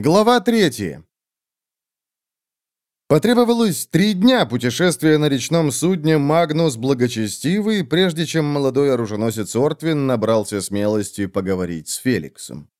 Глава третья. Потребовалось три дня путешествия на речном судне «Магнус Благочестивый», прежде чем молодой оруженосец Ортвин набрался смелости поговорить с Феликсом.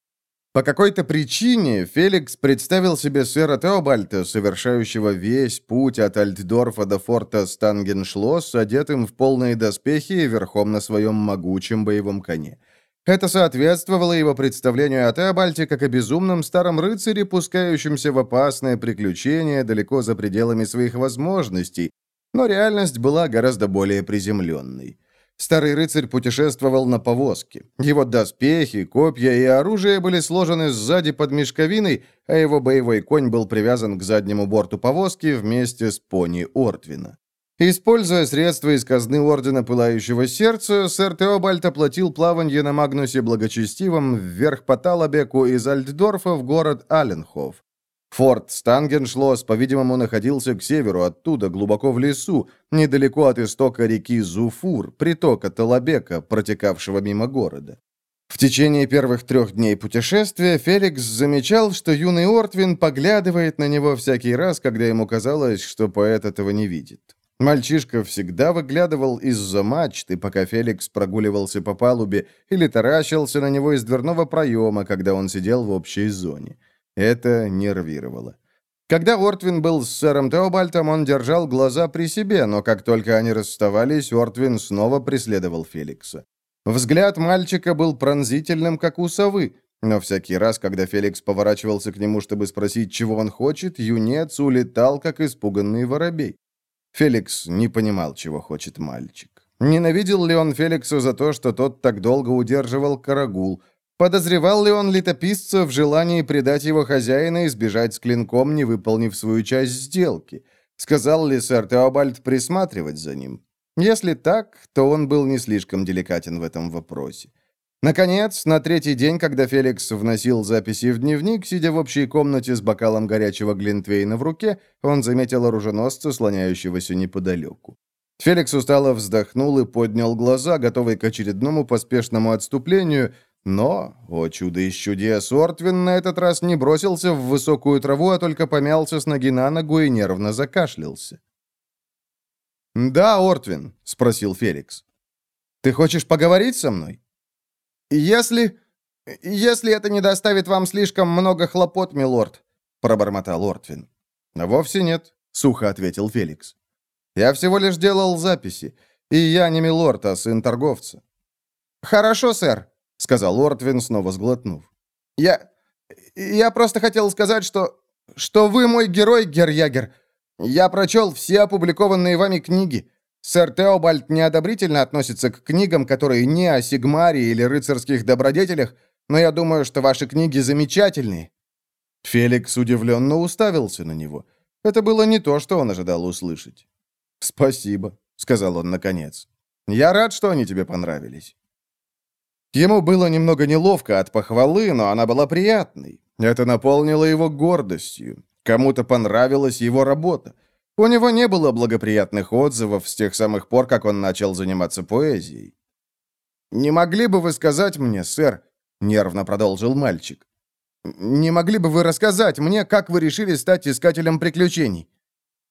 По какой-то причине Феликс представил себе сэра Теобальта, совершающего весь путь от Альтдорфа до форта Стангеншлосс, одетым в полные доспехи и верхом на своем могучем боевом коне. Это соответствовало его представлению о Теобальте как о безумном старом рыцаре, пускающемся в опасное приключение далеко за пределами своих возможностей, но реальность была гораздо более приземленной. Старый рыцарь путешествовал на повозке. Его доспехи, копья и оружие были сложены сзади под мешковиной, а его боевой конь был привязан к заднему борту повозки вместе с пони Ортвина. Используя средства из казны Ордена Пылающего Сердца, сэр Теобальд оплатил плаванье на Магнусе Благочестивом вверх по Талабеку из Альтдорфа в город Аленхоф. Форт Стангеншлос, по-видимому, находился к северу оттуда, глубоко в лесу, недалеко от истока реки Зуфур, притока Талабека, протекавшего мимо города. В течение первых трех дней путешествия Феликс замечал, что юный Ортвин поглядывает на него всякий раз, когда ему казалось, что поэт этого не видит. Мальчишка всегда выглядывал из-за мачты, пока Феликс прогуливался по палубе, или таращился на него из дверного проема, когда он сидел в общей зоне. Это нервировало. Когда Ортвин был с сэром Теобальтом, он держал глаза при себе, но как только они расставались, Ортвин снова преследовал Феликса. Взгляд мальчика был пронзительным, как у совы, но всякий раз, когда Феликс поворачивался к нему, чтобы спросить, чего он хочет, юнец улетал, как испуганный воробей. Феликс не понимал, чего хочет мальчик. Ненавидел ли он Феликса за то, что тот так долго удерживал карагул? Подозревал ли он летописца в желании предать его хозяина и сбежать с клинком, не выполнив свою часть сделки? Сказал ли сэр Теобальд присматривать за ним? Если так, то он был не слишком деликатен в этом вопросе. Наконец, на третий день, когда Феликс вносил записи в дневник, сидя в общей комнате с бокалом горячего глинтвейна в руке, он заметил оруженосца, слоняющегося неподалеку. Феликс устало вздохнул и поднял глаза, готовый к очередному поспешному отступлению, но, о чудо из чудес, Ортвин на этот раз не бросился в высокую траву, а только помялся с ноги на ногу и нервно закашлялся. «Да, Ортвин», — спросил Феликс. «Ты хочешь поговорить со мной?» «Если... если это не доставит вам слишком много хлопот, милорд», — пробормотал Ортвин. «Вовсе нет», — сухо ответил Феликс. «Я всего лишь делал записи, и я не милорд, а сын торговца». «Хорошо, сэр», — сказал Ортвин, снова сглотнув. «Я... я просто хотел сказать, что... что вы мой герой, Герьягер. Я прочел все опубликованные вами книги. Сэр Теобальд неодобрительно относится к книгам, которые не о Сигмаре или рыцарских добродетелях, но я думаю, что ваши книги замечательные». Феликс удивленно уставился на него. Это было не то, что он ожидал услышать. «Спасибо», — сказал он наконец. «Я рад, что они тебе понравились». Ему было немного неловко от похвалы, но она была приятной. Это наполнило его гордостью. Кому-то понравилась его работа. У него не было благоприятных отзывов с тех самых пор, как он начал заниматься поэзией. «Не могли бы вы сказать мне, сэр?» — нервно продолжил мальчик. «Не могли бы вы рассказать мне, как вы решили стать искателем приключений?»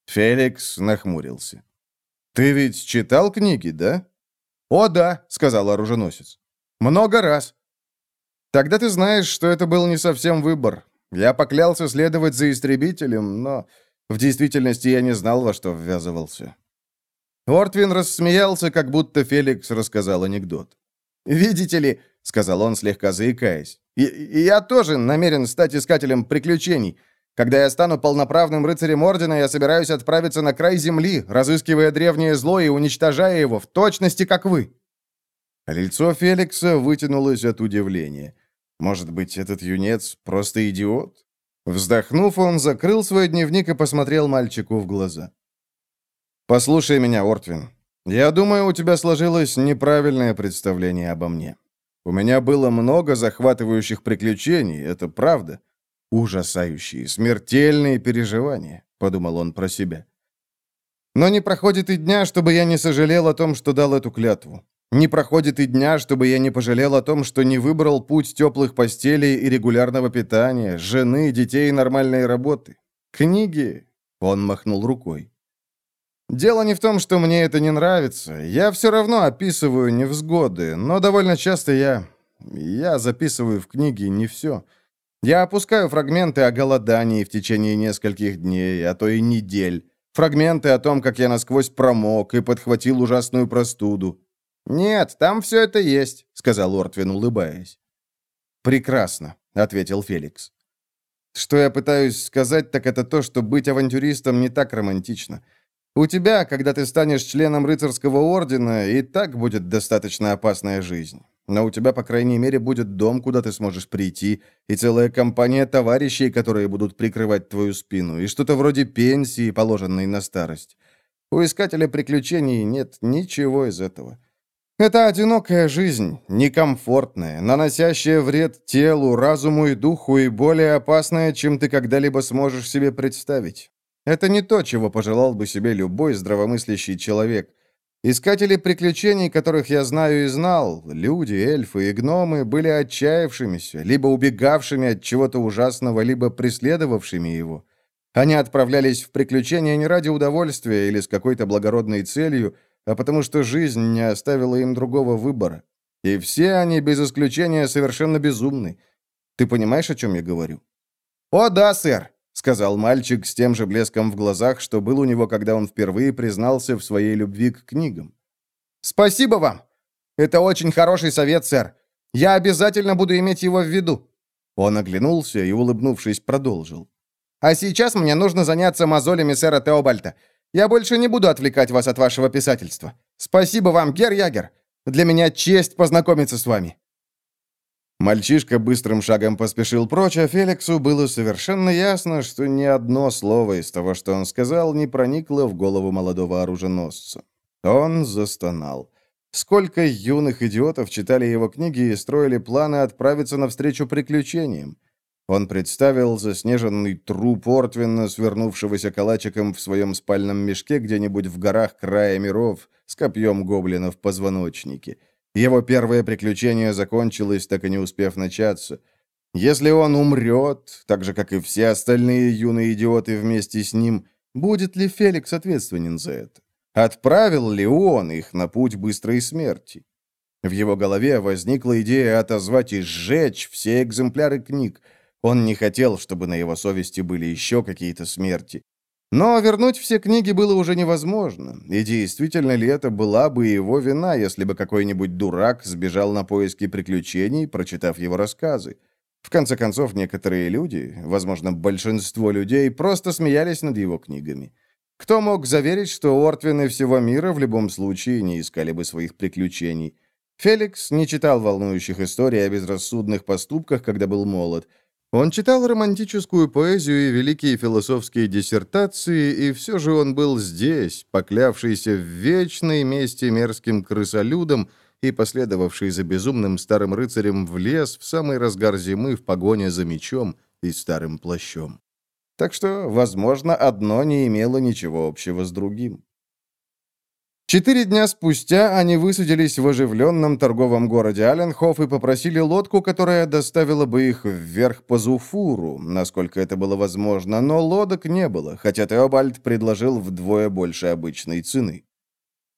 Феликс нахмурился. «Ты ведь читал книги, да?» «О, да», — сказал оруженосец. «Много раз». «Тогда ты знаешь, что это был не совсем выбор. Я поклялся следовать за истребителем, но в действительности я не знал, во что ввязывался. Ортвин рассмеялся, как будто Феликс рассказал анекдот. «Видите ли», — сказал он, слегка заикаясь, — «я тоже намерен стать искателем приключений. Когда я стану полноправным рыцарем Ордена, я собираюсь отправиться на край земли, разыскивая древнее зло и уничтожая его, в точности, как вы». Лицо Феликса вытянулось от удивления. Может быть, этот юнец просто идиот? Вздохнув, он закрыл свой дневник и посмотрел мальчику в глаза. «Послушай меня, Ортвин. Я думаю, у тебя сложилось неправильное представление обо мне. У меня было много захватывающих приключений, это правда. Ужасающие, смертельные переживания», — подумал он про себя. «Но не проходит и дня, чтобы я не сожалел о том, что дал эту клятву. Не проходит и дня, чтобы я не пожалел о том, что не выбрал путь теплых постелей и регулярного питания, жены, детей и нормальной работы. Книги...» Он махнул рукой. «Дело не в том, что мне это не нравится. Я все равно описываю невзгоды, но довольно часто я... Я записываю в книге не все. Я опускаю фрагменты о голодании в течение нескольких дней, а то и недель. Фрагменты о том, как я насквозь промок и подхватил ужасную простуду. «Нет, там все это есть», — сказал Ортвин, улыбаясь. «Прекрасно», — ответил Феликс. «Что я пытаюсь сказать, так это то, что быть авантюристом не так романтично. У тебя, когда ты станешь членом рыцарского ордена, и так будет достаточно опасная жизнь. Но у тебя, по крайней мере, будет дом, куда ты сможешь прийти, и целая компания товарищей, которые будут прикрывать твою спину, и что-то вроде пенсии, положенной на старость. У искателя приключений нет ничего из этого. Это одинокая жизнь, некомфортная, наносящая вред телу, разуму и духу и более опасная, чем ты когда-либо сможешь себе представить. Это не то, чего пожелал бы себе любой здравомыслящий человек. Искатели приключений, которых я знаю и знал, люди, эльфы и гномы, были отчаявшимися, либо убегавшими от чего-то ужасного, либо преследовавшими его. Они отправлялись в приключения не ради удовольствия или с какой-то благородной целью, а потому что жизнь не оставила им другого выбора. И все они, без исключения, совершенно безумны. Ты понимаешь, о чем я говорю? «О, да, сэр!» сказал мальчик с тем же блеском в глазах, что был у него, когда он впервые признался в своей любви к книгам. «Спасибо вам! Это очень хороший совет, сэр. Я обязательно буду иметь его в виду». Он оглянулся и, улыбнувшись, продолжил. «А сейчас мне нужно заняться мозолями сэра Теобальта. Я больше не буду отвлекать вас от вашего писательства. Спасибо вам, Гер Ягер. Для меня честь познакомиться с вами». Мальчишка быстрым шагом поспешил прочь, а Феликсу было совершенно ясно, что ни одно слово из того, что он сказал, не проникло в голову молодого оруженосца. Он застонал. Сколько юных идиотов читали его книги и строили планы отправиться навстречу приключениям. Он представил заснеженный труп Ортвина, свернувшегося калачиком в своем спальном мешке где-нибудь в горах края миров с копьем гоблинов в позвоночнике. Его первое приключение закончилось, так и не успев начаться. Если он умрет, так же, как и все остальные юные идиоты вместе с ним, будет ли Феликс ответственен за это? Отправил ли он их на путь быстрой смерти? В его голове возникла идея отозвать и сжечь все экземпляры книг. Он не хотел, чтобы на его совести были еще какие-то смерти. Но вернуть все книги было уже невозможно, и действительно ли это была бы его вина, если бы какой-нибудь дурак сбежал на поиски приключений, прочитав его рассказы? В конце концов, некоторые люди, возможно, большинство людей, просто смеялись над его книгами. Кто мог заверить, что Ортвины всего мира в любом случае не искали бы своих приключений? Феликс не читал волнующих историй о безрассудных поступках, когда был молод, он читал романтическую поэзию и великие философские диссертации, и все же он был здесь, поклявшийся в вечной мести мерзким крысолюдом и последовавший за безумным старым рыцарем в лес в самый разгар зимы в погоне за мечом и старым плащом. Так что, возможно, одно не имело ничего общего с другим. Четыре дня спустя они высадились в оживленном торговом городе Аленхоф и попросили лодку, которая доставила бы их вверх по Зуфуру, насколько это было возможно, но лодок не было, хотя Теобальд предложил вдвое больше обычной цены.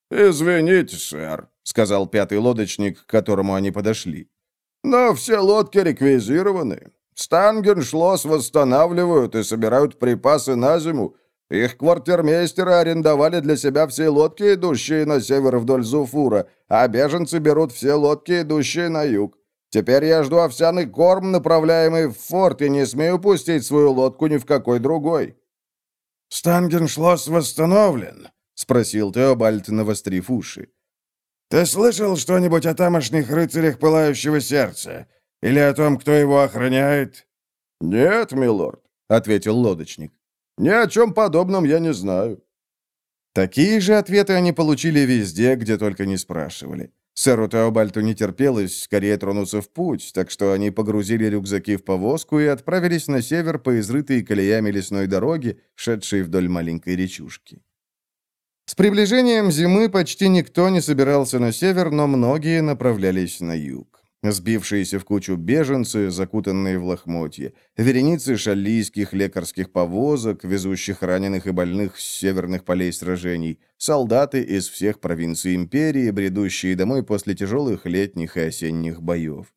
«Извините, сэр», — сказал пятый лодочник, к которому они подошли. «Но все лодки реквизированы. Стангеншлос восстанавливают и собирают припасы на зиму, их квартирмейстеры арендовали для себя все лодки, идущие на север вдоль Зуфура, а беженцы берут все лодки, идущие на юг. Теперь я жду овсяный корм, направляемый в форт, и не смею пустить свою лодку ни в какой другой». «Стангеншлосс восстановлен?» — спросил Теобальд, навострив уши. «Ты слышал что-нибудь о тамошних рыцарях Пылающего Сердца? Или о том, кто его охраняет?» «Нет, милорд», — ответил лодочник. Ни о чем подобном я не знаю». Такие же ответы они получили везде, где только не спрашивали. Сэру Теобальту не терпелось скорее тронуться в путь, так что они погрузили рюкзаки в повозку и отправились на север по изрытой колеями лесной дороги, шедшей вдоль маленькой речушки. С приближением зимы почти никто не собирался на север, но многие направлялись на юг. Сбившиеся в кучу беженцы, закутанные в лохмотья, вереницы шаллийских лекарских повозок, везущих раненых и больных с северных полей сражений, солдаты из всех провинций империи, бредущие домой после тяжелых летних и осенних боев.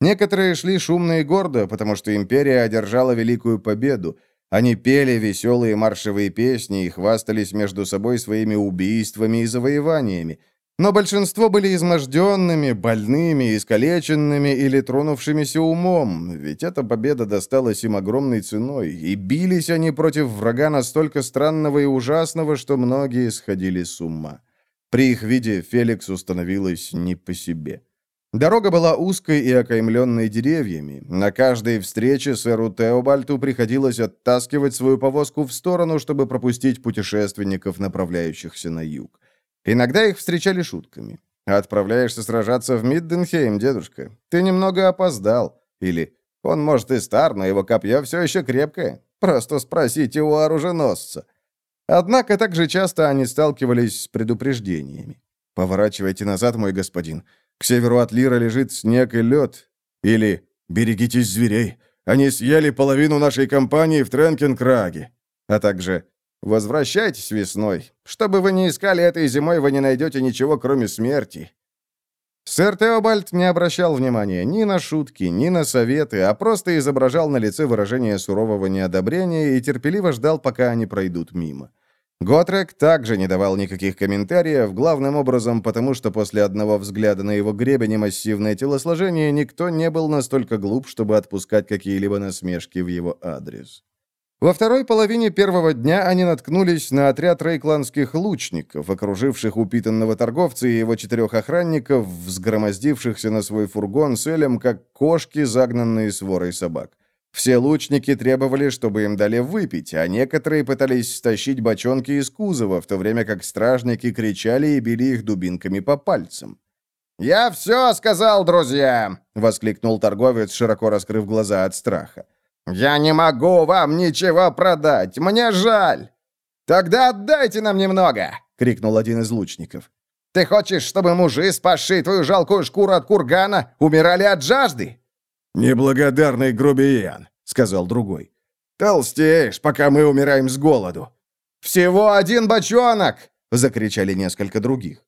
Некоторые шли шумно и гордо, потому что империя одержала великую победу. Они пели веселые маршевые песни и хвастались между собой своими убийствами и завоеваниями, но большинство были изможденными, больными, искалеченными или тронувшимися умом, ведь эта победа досталась им огромной ценой, и бились они против врага настолько странного и ужасного, что многие сходили с ума. При их виде Феликс становилось не по себе. Дорога была узкой и окаймленной деревьями. На каждой встрече сэру Теобальту приходилось оттаскивать свою повозку в сторону, чтобы пропустить путешественников, направляющихся на юг. Иногда их встречали шутками. «Отправляешься сражаться в Мидденхейм, дедушка? Ты немного опоздал». Или «Он, может, и стар, но его копье все еще крепкое. Просто спросите у оруженосца». Однако также часто они сталкивались с предупреждениями. «Поворачивайте назад, мой господин. К северу от Лира лежит снег и лед». Или «Берегитесь зверей. Они съели половину нашей компании в Тренкенкраге». А также Возвращайтесь весной. Что бы вы ни искали этой зимой, вы не найдете ничего, кроме смерти». Сэр Теобальд не обращал внимания ни на шутки, ни на советы, а просто изображал на лице выражение сурового неодобрения и терпеливо ждал, пока они пройдут мимо. Готрек также не давал никаких комментариев, главным образом потому, что после одного взгляда на его гребень и массивное телосложение никто не был настолько глуп, чтобы отпускать какие-либо насмешки в его адрес. Во второй половине первого дня они наткнулись на отряд рейкландских лучников, окруживших упитанного торговца и его четырех охранников, взгромоздившихся на свой фургон с Элем, как кошки, загнанные сворой собак. Все лучники требовали, чтобы им дали выпить, а некоторые пытались стащить бочонки из кузова, в то время как стражники кричали и били их дубинками по пальцам. «Я все сказал, друзья!» — воскликнул торговец, широко раскрыв глаза от страха. «Я не могу вам ничего продать! Мне жаль!» «Тогда отдайте нам немного!» — крикнул один из лучников. «Ты хочешь, чтобы мужи, спасшие твою жалкую шкуру от кургана, умирали от жажды?» «Неблагодарный грубиян», — сказал другой. «Толстеешь, пока мы умираем с голоду». «Всего один бочонок!» — закричали несколько других.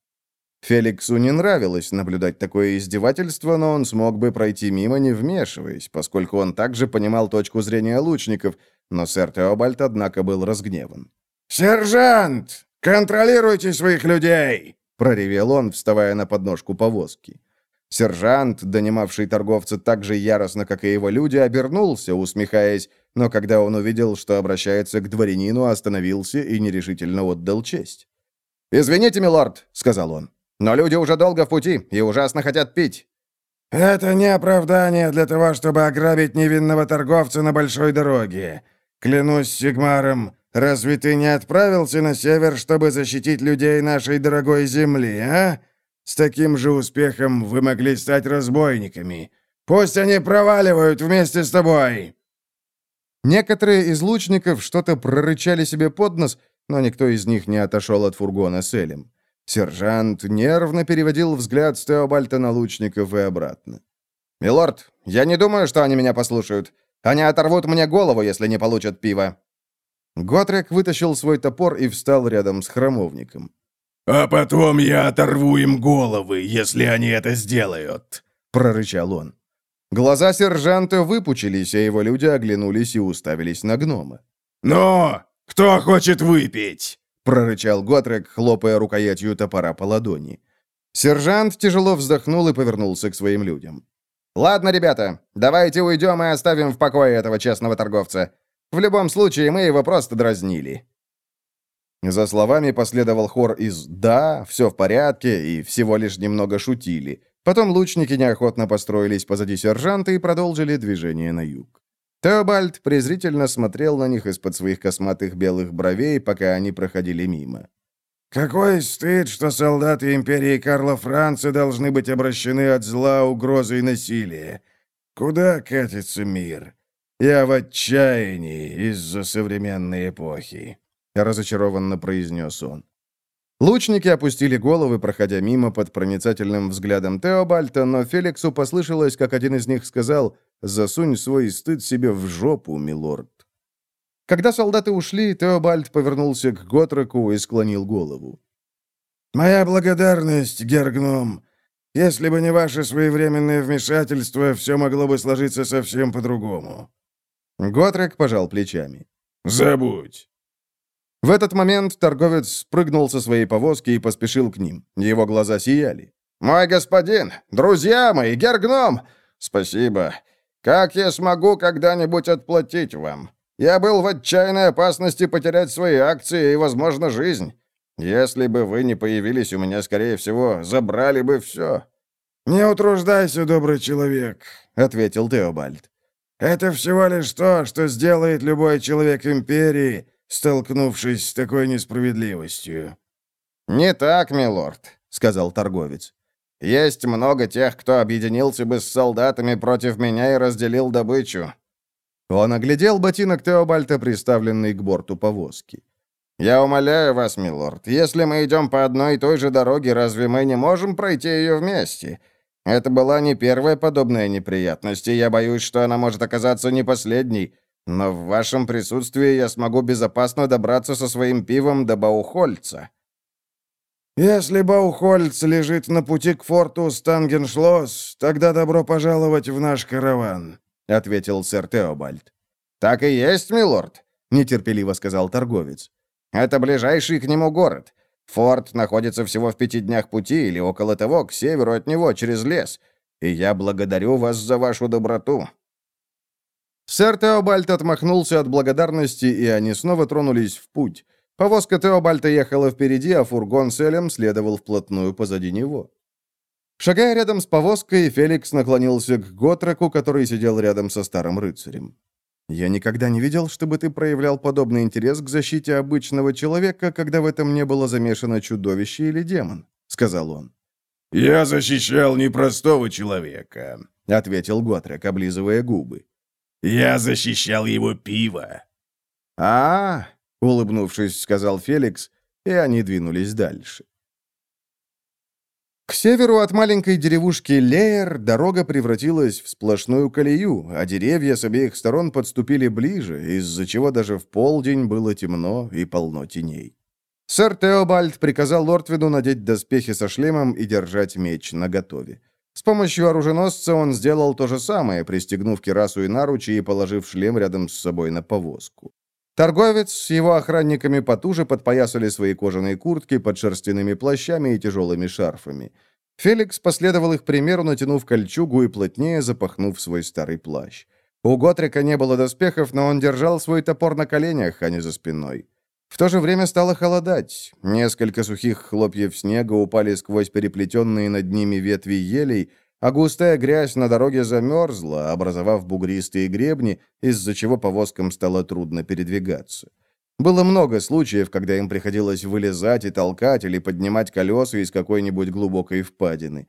Феликсу не нравилось наблюдать такое издевательство, но он смог бы пройти мимо, не вмешиваясь, поскольку он также понимал точку зрения лучников, но сэр Теобальд, однако, был разгневан. «Сержант, контролируйте своих людей!» — проревел он, вставая на подножку повозки. Сержант, донимавший торговца так же яростно, как и его люди, обернулся, усмехаясь, но когда он увидел, что обращается к дворянину, остановился и нерешительно отдал честь. «Извините, милорд», — сказал он, но люди уже долго в пути и ужасно хотят пить». «Это не оправдание для того, чтобы ограбить невинного торговца на большой дороге. Клянусь Сигмаром, разве ты не отправился на север, чтобы защитить людей нашей дорогой земли, а? С таким же успехом вы могли стать разбойниками. Пусть они проваливают вместе с тобой!» Некоторые из лучников что-то прорычали себе под нос, но никто из них не отошел от фургона с Элем. Сержант нервно переводил взгляд с Теобальта на лучников и обратно. «Милорд, я не думаю, что они меня послушают. Они оторвут мне голову, если не получат пива». Готрек вытащил свой топор и встал рядом с храмовником. «А потом я оторву им головы, если они это сделают», — прорычал он. Глаза сержанта выпучились, а его люди оглянулись и уставились на гнома. «Ну, кто хочет выпить?» Прорычал Готрек, хлопая рукоятью топора по ладони. Сержант тяжело вздохнул и повернулся к своим людям. «Ладно, ребята, давайте уйдем и оставим в покое этого честного торговца. В любом случае, мы его просто дразнили». За словами последовал хор из «да», «все в порядке» и «всего лишь немного шутили». Потом лучники неохотно построились позади сержанта и продолжили движение на юг. Теобальд презрительно смотрел на них из-под своих косматых белых бровей, пока они проходили мимо. «Какой стыд, что солдаты империи Карла Франца должны быть обращены от зла, угрозы и насилия. Куда катится мир? Я в отчаянии из-за современной эпохи», — разочарованно произнес он. Лучники опустили головы, проходя мимо под проницательным взглядом Теобальта, но Феликсу послышалось, как один из них сказал «Засунь свой стыд себе в жопу, милорд». Когда солдаты ушли, Теобальд повернулся к Готреку и склонил голову. «Моя благодарность, Гергном. Если бы не ваше своевременное вмешательство, все могло бы сложиться совсем по-другому». Готрек пожал плечами. «Забудь». В этот момент торговец спрыгнул со своей повозки и поспешил к ним. Его глаза сияли. «Мой господин! Друзья мои! Гергном! Спасибо! Как я смогу когда-нибудь отплатить вам? Я был в отчаянной опасности потерять свои акции и, возможно, жизнь. Если бы вы не появились, у меня, скорее всего, забрали бы все». «Не утруждайся, добрый человек», — ответил Теобальд. «Это всего лишь то, что сделает любой человек Империи, столкнувшись с такой несправедливостью». «Не так, милорд», — сказал торговец. «Есть много тех, кто объединился бы с солдатами против меня и разделил добычу». Он оглядел ботинок Теобальта, приставленный к борту повозки. «Я умоляю вас, милорд, если мы идем по одной и той же дороге, разве мы не можем пройти ее вместе? Это была не первая подобная неприятность, и я боюсь, что она может оказаться не последней. Но в вашем присутствии я смогу безопасно добраться со своим пивом до Баухольца». «Если Баухольц лежит на пути к форту Стангеншлосс, тогда добро пожаловать в наш караван», — ответил сэр Теобальд. «Так и есть, милорд», — нетерпеливо сказал торговец. Это ближайший к нему город. Форт находится всего в пяти днях пути или около того, к северу от него, через лес. И я благодарю вас за вашу доброту». Сэр Теобальд отмахнулся от благодарности, и они снова тронулись в путь. Повозка Теобальта ехала впереди, а фургон с Элем следовал вплотную позади него. Шагая рядом с повозкой, Феликс наклонился к Готреку, который сидел рядом со старым рыцарем. Я никогда не видел, чтобы ты проявлял подобный интерес к защите обычного человека, когда в этом не было замешано чудовище или демон», — сказал он. «Я защищал непростого человека», — ответил Готрек, облизывая губы. «Я защищал его пиво». «А, -а, -а улыбнувшись, сказал Феликс, и они двинулись дальше. К северу от маленькой деревушки Леер дорога превратилась в сплошную колею, а деревья с обеих сторон подступили ближе, из-за чего даже в полдень было темно и полно теней. Сэр Теобальд приказал Лортвиду надеть доспехи со шлемом и держать меч наготове. С помощью оруженосца он сделал то же самое, пристегнув кирасу и наручи и положив шлем рядом с собой на повозку. Торговец с его охранниками потуже подпоясали свои кожаные куртки под шерстяными плащами и тяжелыми шарфами. Феликс последовал их примеру, натянув кольчугу и плотнее запахнув свой старый плащ. У Готрика не было доспехов, но он держал свой топор на коленях, а не за спиной. В то же время стало холодать. Несколько сухих хлопьев снега упали сквозь переплетенные над ними ветви елей, а густая грязь на дороге замерзла, образовав бугристые гребни, из-за чего повозкам стало трудно передвигаться. Было много случаев, когда им приходилось вылезать и толкать или поднимать колеса из какой-нибудь глубокой впадины.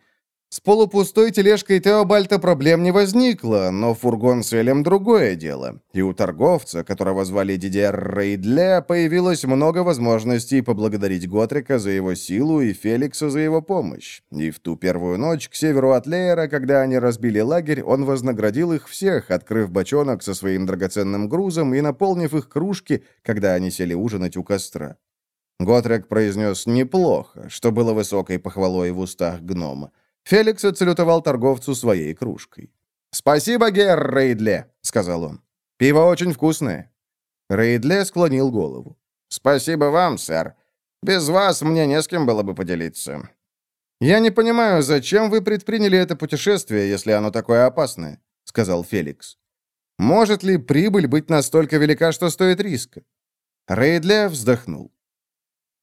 С полупустой тележкой Теобальта проблем не возникло, но фургон с Элем другое дело. И у торговца, которого звали Дидер Рейдле, появилось много возможностей поблагодарить Готрика за его силу и Феликса за его помощь. И в ту первую ночь к северу от Леера, когда они разбили лагерь, он вознаградил их всех, открыв бочонок со своим драгоценным грузом и наполнив их кружки, когда они сели ужинать у костра. Готрек произнес «неплохо», что было высокой похвалой в устах гнома. Феликс отсалютовал торговцу своей кружкой. «Спасибо, Герр Рейдле», — сказал он. «Пиво очень вкусное». Рейдле склонил голову. «Спасибо вам, сэр. Без вас мне не с кем было бы поделиться». «Я не понимаю, зачем вы предприняли это путешествие, если оно такое опасное», — сказал Феликс. «Может ли прибыль быть настолько велика, что стоит риска?» Рейдле вздохнул.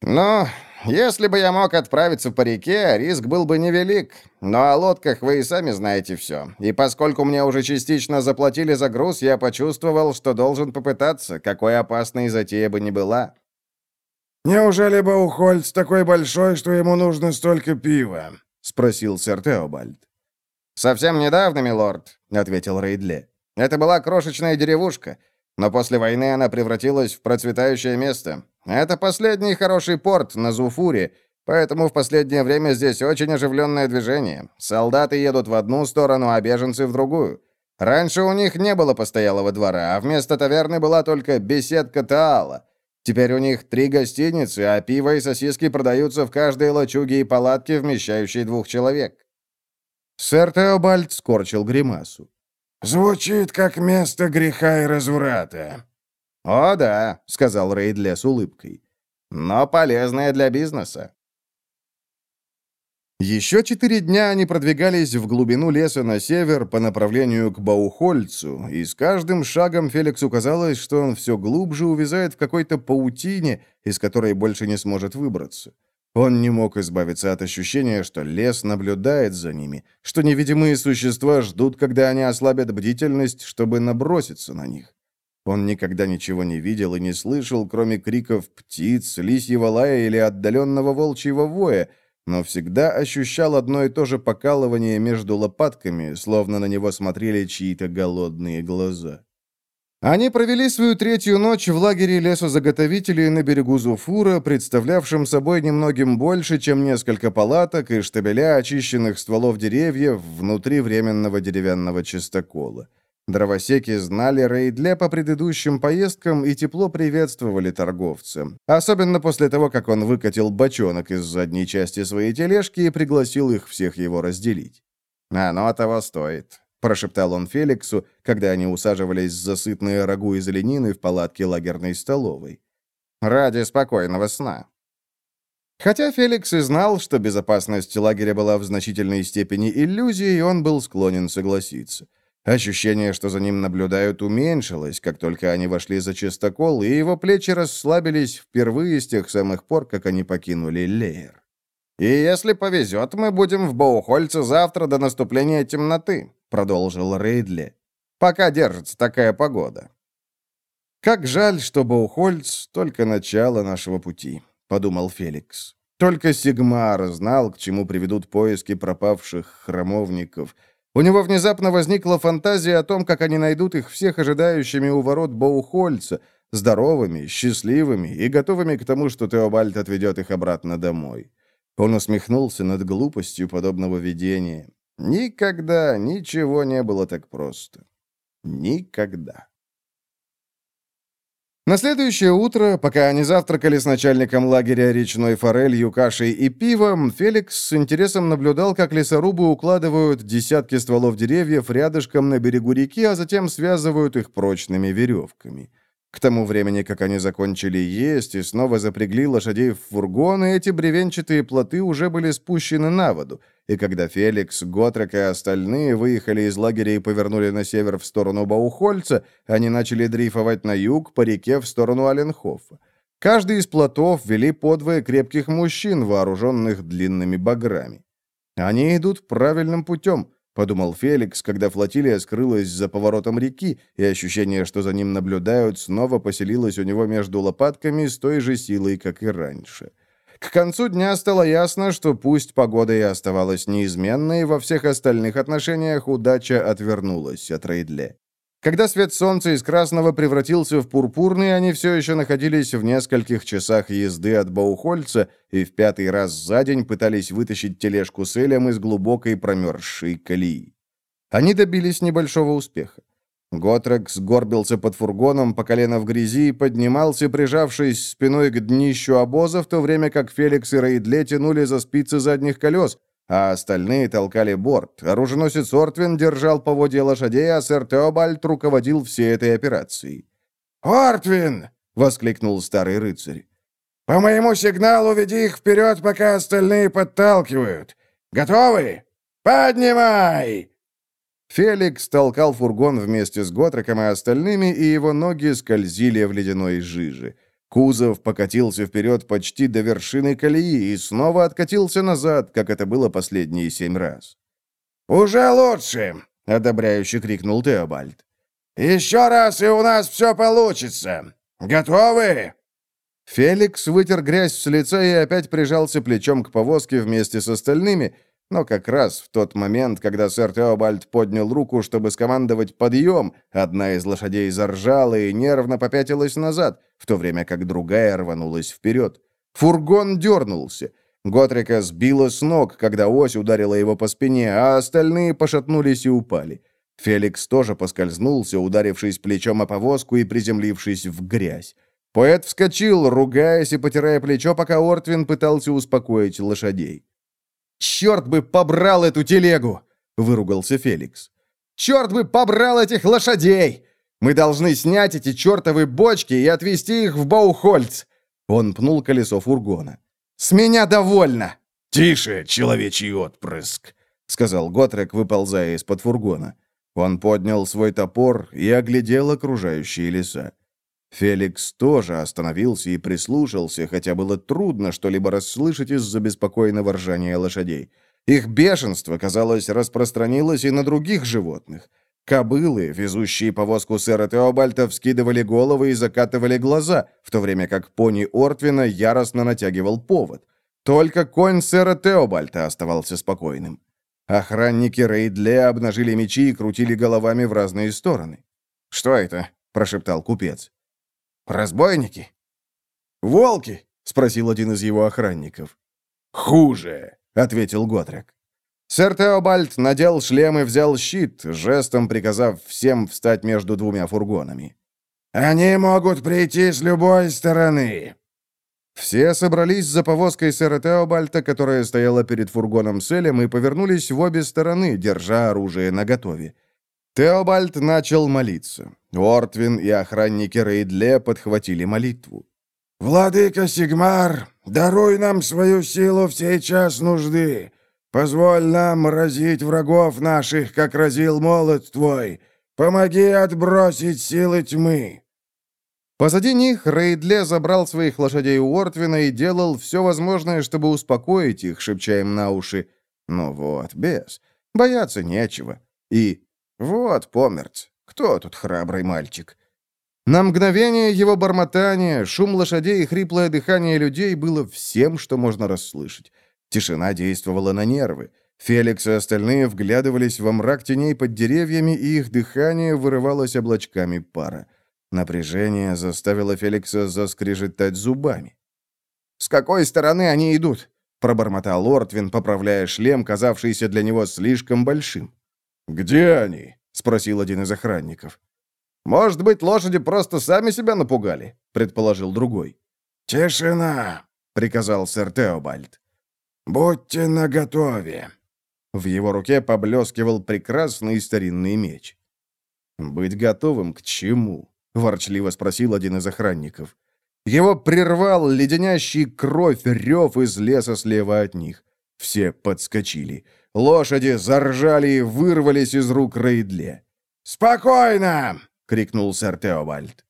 «Ну, если бы я мог отправиться по реке, риск был бы невелик. Но о лодках вы и сами знаете все. И поскольку мне уже частично заплатили за груз, я почувствовал, что должен попытаться, какой опасной затея бы ни была». «Неужели Баухольц такой большой, что ему нужно столько пива?» — спросил сэр Теобальд. «Совсем недавно, милорд», — ответил Рейдле. «Это была крошечная деревушка, но после войны она превратилась в процветающее место. Это последний хороший порт на Зуфуре, поэтому в последнее время здесь очень оживленное движение. Солдаты едут в одну сторону, а беженцы в другую. Раньше у них не было постоялого двора, а вместо таверны была только беседка Таала. Теперь у них три гостиницы, а пиво и сосиски продаются в каждой лачуге и палатке, вмещающей двух человек». Сэр Теобальд скорчил гримасу. «Звучит как место греха и разврата». «О, да», — сказал Рейдле с улыбкой. «Но полезное для бизнеса». Еще четыре дня они продвигались в глубину леса на север по направлению к Баухольцу, и с каждым шагом Феликсу казалось, что он все глубже увязает в какой-то паутине, из которой больше не сможет выбраться. Он не мог избавиться от ощущения, что лес наблюдает за ними, что невидимые существа ждут, когда они ослабят бдительность, чтобы наброситься на них. Он никогда ничего не видел и не слышал, кроме криков птиц, лисьего лая или отдаленного волчьего воя, но всегда ощущал одно и то же покалывание между лопатками, словно на него смотрели чьи-то голодные глаза. Они провели свою третью ночь в лагере лесозаготовителей на берегу Зуфура, представлявшем собой немногим больше, чем несколько палаток и штабеля очищенных стволов деревьев внутри временного деревянного чистокола. Дровосеки знали Рейдле по предыдущим поездкам и тепло приветствовали торговца. Особенно после того, как он выкатил бочонок из задней части своей тележки и пригласил их всех его разделить. «Оно того стоит», — прошептал он Феликсу, когда они усаживались за сытные рагу из оленины в палатке лагерной столовой. «Ради спокойного сна». Хотя Феликс и знал, что безопасность лагеря была в значительной степени иллюзией, он был склонен согласиться. Ощущение, что за ним наблюдают, уменьшилось, как только они вошли за чистокол, и его плечи расслабились впервые с тех самых пор, как они покинули Леер. «И если повезет, мы будем в Боухольце завтра до наступления темноты», — продолжил Рейдли. «Пока держится такая погода». «Как жаль, что Боухольц — только начало нашего пути», — подумал Феликс. Только Сигмар знал, к чему приведут поиски пропавших храмовников — у него внезапно возникла фантазия о том, как они найдут их всех ожидающими у ворот Боухольца, здоровыми, счастливыми и готовыми к тому, что Теобальд отведет их обратно домой. Он усмехнулся над глупостью подобного видения. Никогда ничего не было так просто. Никогда. На следующее утро, пока они завтракали с начальником лагеря речной форелью, кашей и пивом, Феликс с интересом наблюдал, как лесорубы укладывают десятки стволов деревьев рядышком на берегу реки, а затем связывают их прочными веревками. К тому времени, как они закончили есть и снова запрягли лошадей в фургоны, эти бревенчатые плоты уже были спущены на воду, и когда Феликс, Готрек и остальные выехали из лагеря и повернули на север в сторону Баухольца, они начали дрейфовать на юг по реке в сторону Аленхофа. Каждый из плотов вели подвое крепких мужчин, вооруженных длинными баграми. Они идут правильным путем, подумал Феликс, когда флотилия скрылась за поворотом реки, и ощущение, что за ним наблюдают, снова поселилось у него между лопатками с той же силой, как и раньше. К концу дня стало ясно, что пусть погода и оставалась неизменной, во всех остальных отношениях удача отвернулась от Рейдле. Когда свет солнца из красного превратился в пурпурный, они все еще находились в нескольких часах езды от Баухольца и в пятый раз за день пытались вытащить тележку с Элем из глубокой промерзшей колеи. Они добились небольшого успеха. Готрек сгорбился под фургоном по колено в грязи и поднимался, прижавшись спиной к днищу обоза, в то время как Феликс и Рейдле тянули за спицы задних колес, а остальные толкали борт. Оруженосец Ортвин держал поводья лошадей, а сэр Теобальд руководил всей этой операцией. «Ортвин!» — воскликнул старый рыцарь. «По моему сигналу веди их вперед, пока остальные подталкивают. Готовы? Поднимай!» Феликс толкал фургон вместе с Готреком и остальными, и его ноги скользили в ледяной жиже. Кузов покатился вперед почти до вершины колеи и снова откатился назад, как это было последние семь раз. «Уже лучше!» — одобряюще крикнул Теобальд. «Еще раз, и у нас все получится! Готовы?» Феликс вытер грязь с лица и опять прижался плечом к повозке вместе с остальными, Но как раз в тот момент, когда сэр Теобальд поднял руку, чтобы скомандовать «подъем», одна из лошадей заржала и нервно попятилась назад, в то время как другая рванулась вперед. Фургон дернулся. Готрика сбила с ног, когда ось ударила его по спине, а остальные пошатнулись и упали. Феликс тоже поскользнулся, ударившись плечом о повозку и приземлившись в грязь. Поэт вскочил, ругаясь и потирая плечо, пока Ортвин пытался успокоить лошадей. «Черт бы побрал эту телегу!» — выругался Феликс. «Черт бы побрал этих лошадей! Мы должны снять эти чертовы бочки и отвезти их в Баухольц!» Он пнул колесо фургона. «С меня довольно!» «Тише, человечий отпрыск!» — сказал Готрек, выползая из-под фургона. Он поднял свой топор и оглядел окружающие леса. Феликс тоже остановился и прислушался, хотя было трудно что-либо расслышать из-за беспокойного ржания лошадей. Их бешенство, казалось, распространилось и на других животных. Кобылы, везущие повозку сэра Теобальта, вскидывали головы и закатывали глаза, в то время как пони Ортвина яростно натягивал повод. Только конь сэра Теобальта оставался спокойным. Охранники Рейдле обнажили мечи и крутили головами в разные стороны. «Что это?» – прошептал купец. «Разбойники?» «Волки?» — спросил один из его охранников. «Хуже», — ответил Готрек. Сэр Теобальд надел шлем и взял щит, жестом приказав всем встать между двумя фургонами. «Они могут прийти с любой стороны». Все собрались за повозкой сэра Теобальта, которая стояла перед фургоном с Элем, и повернулись в обе стороны, держа оружие наготове. Теобальд начал молиться. Ортвин и охранники Рейдле подхватили молитву. «Владыка Сигмар, даруй нам свою силу в сей час нужды. Позволь нам разить врагов наших, как разил молот твой. Помоги отбросить силы тьмы». Позади них Рейдле забрал своих лошадей у Ортвина и делал все возможное, чтобы успокоить их, шепча им на уши. Ну вот, без. Бояться нечего. И «Вот, померц. Кто тут храбрый мальчик?» На мгновение его бормотание, шум лошадей и хриплое дыхание людей было всем, что можно расслышать. Тишина действовала на нервы. Феликс и остальные вглядывались во мрак теней под деревьями, и их дыхание вырывалось облачками пара. Напряжение заставило Феликса заскрежетать зубами. «С какой стороны они идут?» — пробормотал Ортвин, поправляя шлем, казавшийся для него слишком большим. «Где они?» — спросил один из охранников. «Может быть, лошади просто сами себя напугали?» — предположил другой. «Тишина!» — приказал сэр Теобальд. «Будьте наготове!» В его руке поблескивал прекрасный старинный меч. «Быть готовым к чему?» — ворчливо спросил один из охранников. Его прервал леденящий кровь рев из леса слева от них. Все подскочили. Лошади заржали и вырвались из рук Рейдле. «Спокойно!» — крикнул сэр Теобальд.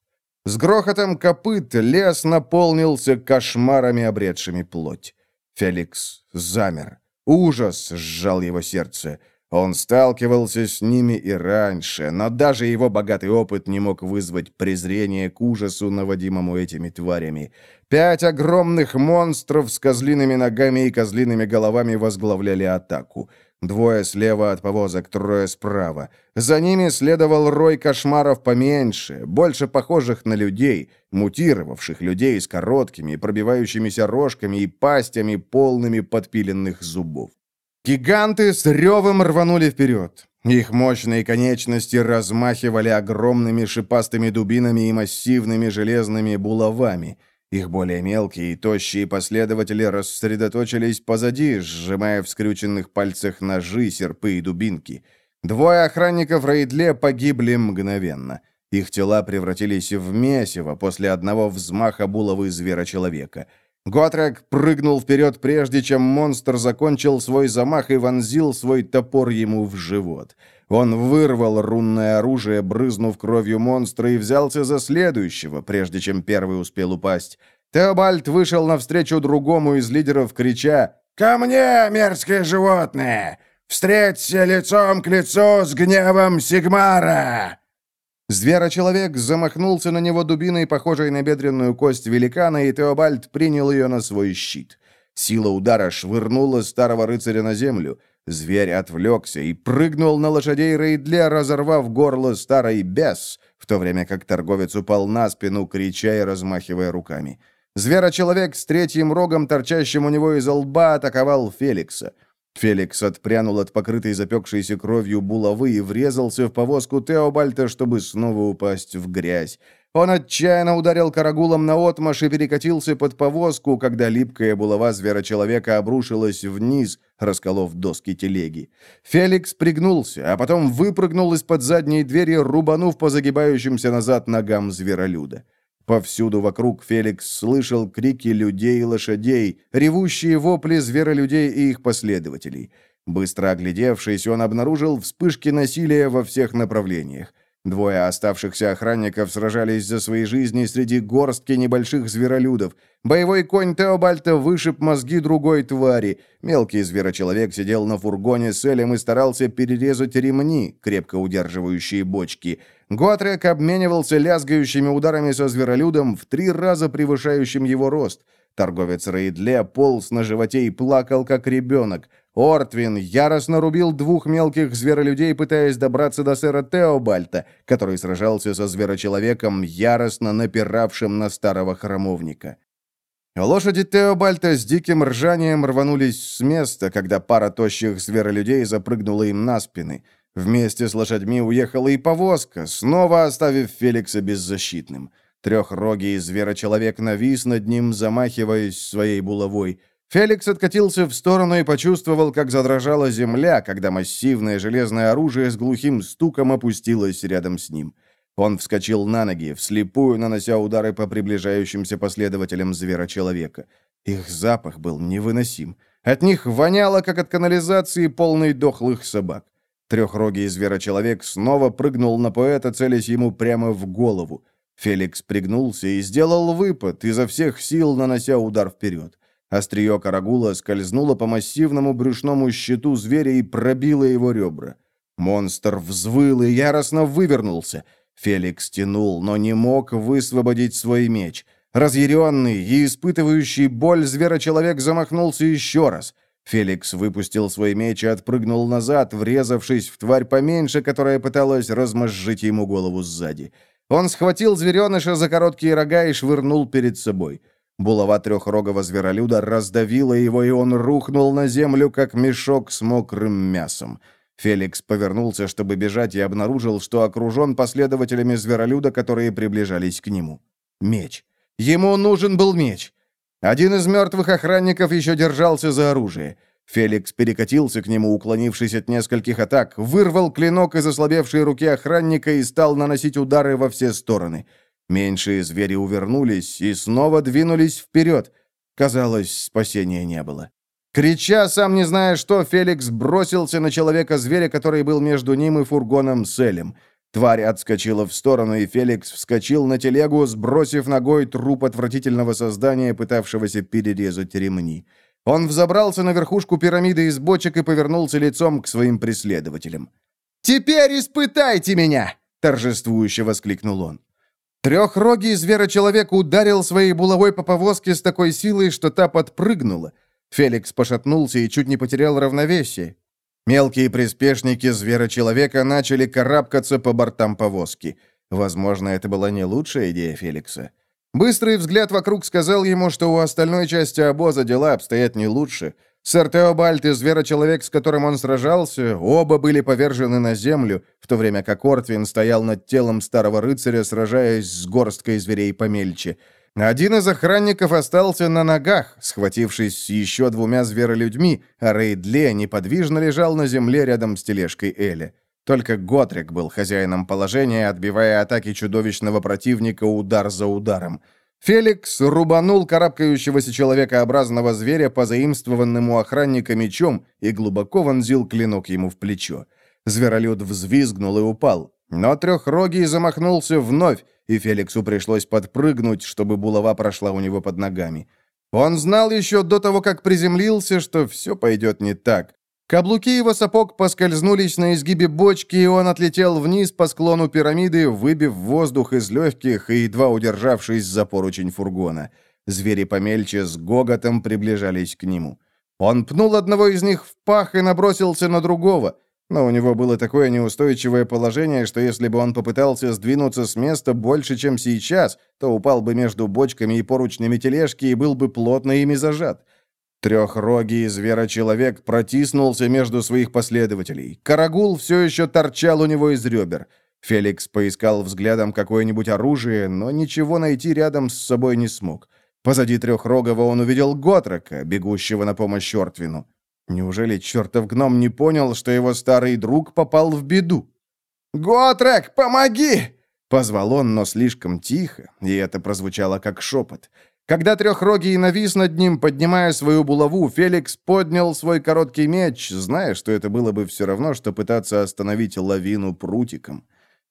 С грохотом копыт лес наполнился кошмарами, обретшими плоть. Феликс замер. Ужас сжал его сердце. Он сталкивался с ними и раньше, но даже его богатый опыт не мог вызвать презрение к ужасу, наводимому этими тварями. Пять огромных монстров с козлиными ногами и козлиными головами возглавляли атаку. Двое слева от повозок, трое справа. За ними следовал рой кошмаров поменьше, больше похожих на людей, мутировавших людей с короткими, пробивающимися рожками и пастями, полными подпиленных зубов. Гиганты с ревом рванули вперед. Их мощные конечности размахивали огромными шипастыми дубинами и массивными железными булавами. Их более мелкие и тощие последователи рассредоточились позади, сжимая в скрюченных пальцах ножи, серпы и дубинки. Двое охранников Рейдле погибли мгновенно. Их тела превратились в месиво после одного взмаха булавы звера-человека. Готрек прыгнул вперед, прежде чем монстр закончил свой замах и вонзил свой топор ему в живот. Он вырвал рунное оружие, брызнув кровью монстра, и взялся за следующего, прежде чем первый успел упасть. Теобальд вышел навстречу другому из лидеров, крича «Ко мне, мерзкое животное! Встреться лицом к лицу с гневом Сигмара!» Зверочеловек замахнулся на него дубиной, похожей на бедренную кость великана, и Теобальд принял ее на свой щит. Сила удара швырнула старого рыцаря на землю. Зверь отвлекся и прыгнул на лошадей Рейдля, разорвав горло старой бес, в то время как торговец упал на спину, крича и размахивая руками. Зверочеловек с третьим рогом, торчащим у него из лба, атаковал Феликса. Феликс отпрянул от покрытой запекшейся кровью булавы и врезался в повозку Теобальта, чтобы снова упасть в грязь. Он отчаянно ударил карагулом на отмашь и перекатился под повозку, когда липкая булава зверочеловека обрушилась вниз, расколов доски телеги. Феликс пригнулся, а потом выпрыгнул из-под задней двери, рубанув по загибающимся назад ногам зверолюда. Повсюду вокруг Феликс слышал крики людей и лошадей, ревущие вопли зверолюдей и их последователей. Быстро оглядевшись, он обнаружил вспышки насилия во всех направлениях. Двое оставшихся охранников сражались за свои жизни среди горстки небольших зверолюдов. Боевой конь Теобальта вышиб мозги другой твари. Мелкий зверочеловек сидел на фургоне с Элем и старался перерезать ремни, крепко удерживающие бочки. Готрек обменивался лязгающими ударами со зверолюдом в три раза превышающим его рост. Торговец Рейдле полз на животе и плакал, как ребенок. Ортвин яростно рубил двух мелких зверолюдей, пытаясь добраться до сэра Теобальта, который сражался со зверочеловеком, яростно напиравшим на старого храмовника. Лошади Теобальта с диким ржанием рванулись с места, когда пара тощих зверолюдей запрыгнула им на спины. Вместе с лошадьми уехала и повозка, снова оставив Феликса беззащитным. Трехрогий зверочеловек навис над ним, замахиваясь своей булавой. Феликс откатился в сторону и почувствовал, как задрожала земля, когда массивное железное оружие с глухим стуком опустилось рядом с ним. Он вскочил на ноги, вслепую нанося удары по приближающимся последователям зверочеловека. Их запах был невыносим. От них воняло, как от канализации, полной дохлых собак. Трехрогий зверочеловек снова прыгнул на поэта, целясь ему прямо в голову. Феликс пригнулся и сделал выпад, изо всех сил нанося удар вперед. Острие карагула скользнуло по массивному брюшному щиту зверя и пробило его ребра. Монстр взвыл и яростно вывернулся. Феликс тянул, но не мог высвободить свой меч. Разъяренный и испытывающий боль зверочеловек замахнулся еще раз. Феликс выпустил свой меч и отпрыгнул назад, врезавшись в тварь поменьше, которая пыталась размозжить ему голову сзади. Он схватил звереныша за короткие рога и швырнул перед собой. Булава трехрогого зверолюда раздавила его, и он рухнул на землю, как мешок с мокрым мясом. Феликс повернулся, чтобы бежать, и обнаружил, что окружен последователями зверолюда, которые приближались к нему. Меч. Ему нужен был меч. Один из мертвых охранников еще держался за оружие. Феликс перекатился к нему, уклонившись от нескольких атак, вырвал клинок из ослабевшей руки охранника и стал наносить удары во все стороны. Меньшие звери увернулись и снова двинулись вперед. Казалось, спасения не было. Крича, сам не зная что, Феликс бросился на человека-зверя, который был между ним и фургоном с Элем. Тварь отскочила в сторону, и Феликс вскочил на телегу, сбросив ногой труп отвратительного создания, пытавшегося перерезать ремни. Он взобрался на верхушку пирамиды из бочек и повернулся лицом к своим преследователям. «Теперь испытайте меня!» — торжествующе воскликнул он. Трехрогий зверочеловек ударил своей булавой по повозке с такой силой, что та подпрыгнула. Феликс пошатнулся и чуть не потерял равновесие. Мелкие приспешники зверочеловека начали карабкаться по бортам повозки. Возможно, это была не лучшая идея Феликса. Быстрый взгляд вокруг сказал ему, что у остальной части обоза дела обстоят не лучше — Сэр Теобальд и зверочеловек, с которым он сражался, оба были повержены на землю, в то время как Ортвин стоял над телом старого рыцаря, сражаясь с горсткой зверей помельче. Один из охранников остался на ногах, схватившись с еще двумя зверолюдьми, а Рейдле неподвижно лежал на земле рядом с тележкой Эля. Только Готрик был хозяином положения, отбивая атаки чудовищного противника удар за ударом. Феликс рубанул карабкающегося человекообразного зверя по заимствованному охранника мечом и глубоко вонзил клинок ему в плечо. Зверолюд взвизгнул и упал. Но трехрогий замахнулся вновь, и Феликсу пришлось подпрыгнуть, чтобы булава прошла у него под ногами. Он знал еще до того, как приземлился, что все пойдет не так. Каблуки его сапог поскользнулись на изгибе бочки, и он отлетел вниз по склону пирамиды, выбив воздух из легких и едва удержавшись за поручень фургона. Звери помельче с гоготом приближались к нему. Он пнул одного из них в пах и набросился на другого. Но у него было такое неустойчивое положение, что если бы он попытался сдвинуться с места больше, чем сейчас, то упал бы между бочками и поручнями тележки и был бы плотно ими зажат. Трехрогий зверочеловек протиснулся между своих последователей. Карагул все еще торчал у него из ребер. Феликс поискал взглядом какое-нибудь оружие, но ничего найти рядом с собой не смог. Позади Трехрогого он увидел Готрека, бегущего на помощь Ортвину. Неужели чертов гном не понял, что его старый друг попал в беду? «Готрек, помоги!» Позвал он, но слишком тихо, и это прозвучало как шепот. Когда Трехрогий навис над ним, поднимая свою булаву, Феликс поднял свой короткий меч, зная, что это было бы все равно, что пытаться остановить лавину прутиком.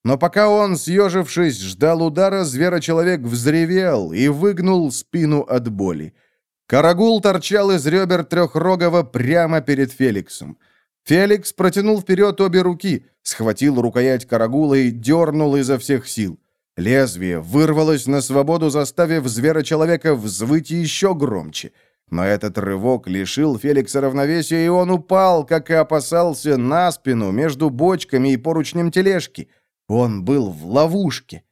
Но пока он, съежившись, ждал удара, зверочеловек взревел и выгнул спину от боли. Карагул торчал из ребер трехрогого прямо перед Феликсом. Феликс протянул вперед обе руки, схватил рукоять карагула и дернул изо всех сил. Лезвие вырвалось на свободу, заставив зверочеловека взвыть еще громче. Но этот рывок лишил Феликса равновесия, и он упал, как и опасался, на спину между бочками и поручнем тележки — он был в ловушке.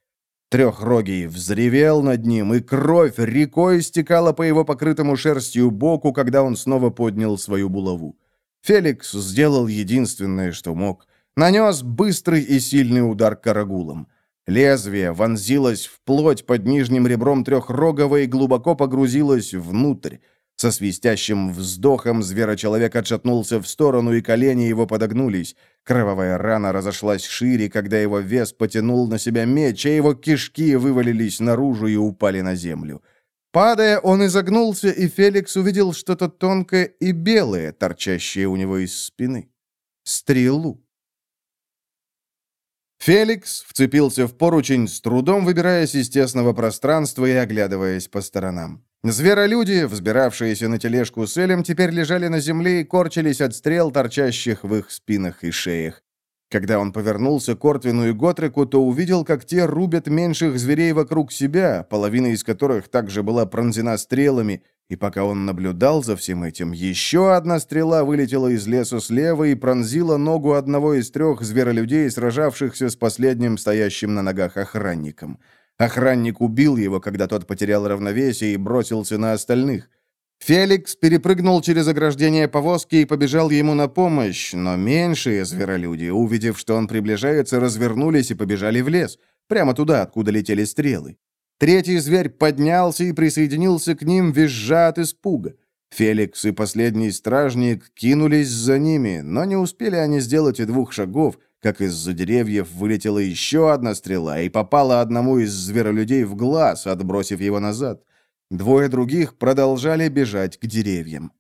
Трехрогий взревел над ним, и кровь рекой стекала по его покрытому шерстью боку, когда он снова поднял свою булаву. Феликс сделал единственное, что мог. Нанес быстрый и сильный удар карагулом. Лезвие вонзилось в плоть под нижним ребром трехрогого и глубоко погрузилось внутрь. Со свистящим вздохом зверочеловек отшатнулся в сторону, и колени его подогнулись. Кровавая рана разошлась шире, когда его вес потянул на себя меч, а его кишки вывалились наружу и упали на землю. Падая, он изогнулся, и Феликс увидел что-то тонкое и белое, торчащее у него из спины. Стрелу. Феликс вцепился в поручень, с трудом выбираясь из тесного пространства и оглядываясь по сторонам. Зверолюди, взбиравшиеся на тележку с Элем, теперь лежали на земле и корчились от стрел, торчащих в их спинах и шеях. Когда он повернулся к Ортвину и Готреку, то увидел, как те рубят меньших зверей вокруг себя, половина из которых также была пронзена стрелами, и пока он наблюдал за всем этим, еще одна стрела вылетела из леса слева и пронзила ногу одного из трех зверолюдей, сражавшихся с последним стоящим на ногах охранником. Охранник убил его, когда тот потерял равновесие и бросился на остальных. Феликс перепрыгнул через ограждение повозки и побежал ему на помощь, но меньшие зверолюди, увидев, что он приближается, развернулись и побежали в лес, прямо туда, откуда летели стрелы. Третий зверь поднялся и присоединился к ним, визжа от испуга. Феликс и последний стражник кинулись за ними, но не успели они сделать и двух шагов, как из-за деревьев вылетела еще одна стрела и попала одному из зверолюдей в глаз, отбросив его назад. Двое других продолжали бежать к деревьям.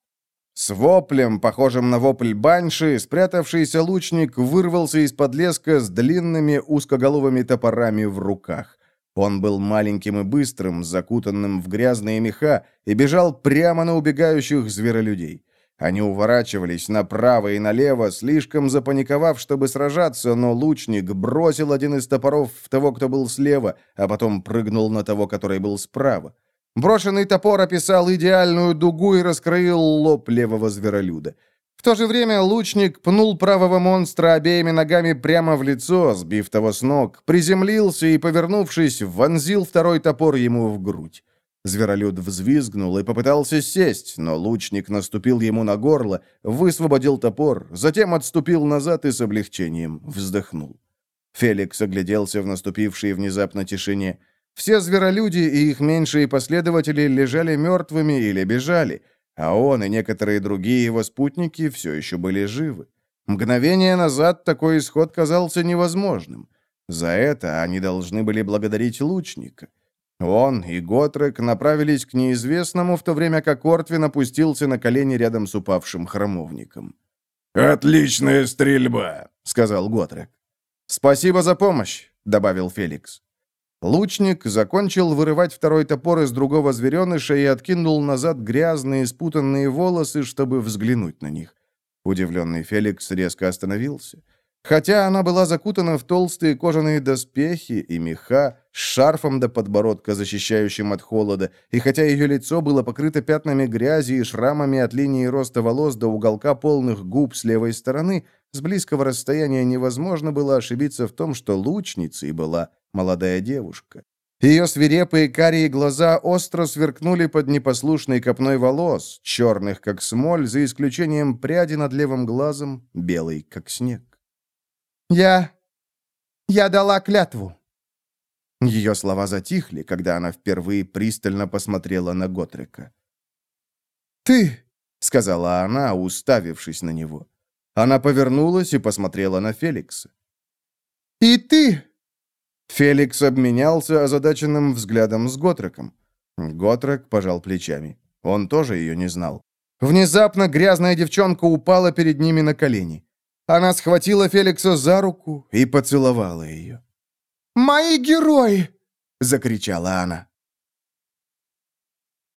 С воплем, похожим на вопль банши, спрятавшийся лучник вырвался из-под леска с длинными узкоголовыми топорами в руках. Он был маленьким и быстрым, закутанным в грязные меха, и бежал прямо на убегающих зверолюдей. Они уворачивались направо и налево, слишком запаниковав, чтобы сражаться, но лучник бросил один из топоров в того, кто был слева, а потом прыгнул на того, который был справа. Брошенный топор описал идеальную дугу и раскроил лоб левого зверолюда. То же время лучник пнул правого монстра обеими ногами прямо в лицо, сбив того с ног, приземлился и, повернувшись, вонзил второй топор ему в грудь. Зверолюд взвизгнул и попытался сесть, но лучник наступил ему на горло, высвободил топор, затем отступил назад и с облегчением вздохнул. Феликс огляделся в наступившей внезапно тишине. Все зверолюди и их меньшие последователи лежали мертвыми или бежали, а он и некоторые другие его спутники все еще были живы. Мгновение назад такой исход казался невозможным. За это они должны были благодарить лучника. Он и Готрек направились к неизвестному, в то время как Ортвин опустился на колени рядом с упавшим храмовником. «Отличная стрельба!» — сказал Готрек. «Спасибо за помощь», — добавил Феликс. Лучник закончил вырывать второй топор из другого звереныша и откинул назад грязные спутанные волосы, чтобы взглянуть на них. Удивленный Феликс резко остановился. Хотя она была закутана в толстые кожаные доспехи и меха, с шарфом до подбородка, защищающим от холода, и хотя ее лицо было покрыто пятнами грязи и шрамами от линии роста волос до уголка полных губ с левой стороны, с близкого расстояния невозможно было ошибиться в том, что лучницей была молодая девушка. Ее свирепые карие глаза остро сверкнули под непослушной копной волос, черных, как смоль, за исключением пряди над левым глазом, белый, как снег. «Я... я дала клятву». Ее слова затихли, когда она впервые пристально посмотрела на Готрика. «Ты...» — сказала она, уставившись на него. Она повернулась и посмотрела на Феликса. «И ты...» Феликс обменялся озадаченным взглядом с Готреком. Готрек пожал плечами. Он тоже ее не знал. Внезапно грязная девчонка упала перед ними на колени. Она схватила Феликса за руку и поцеловала ее. «Мои герои!» — закричала она.